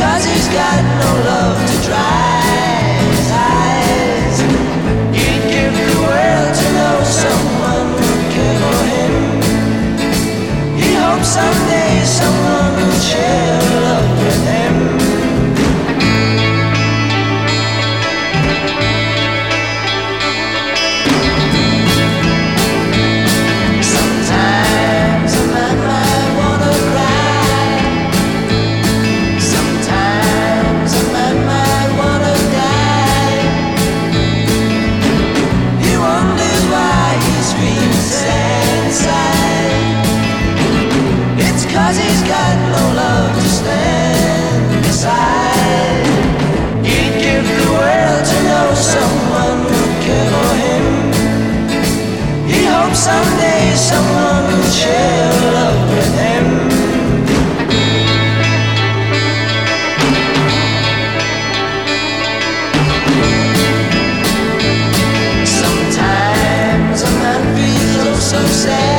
Cause he's got no love to dry his eyes. He'd give the world to know someone would care for him. He hopes someday someone. someday someone will share love with them. Sometimes a man feels so sad.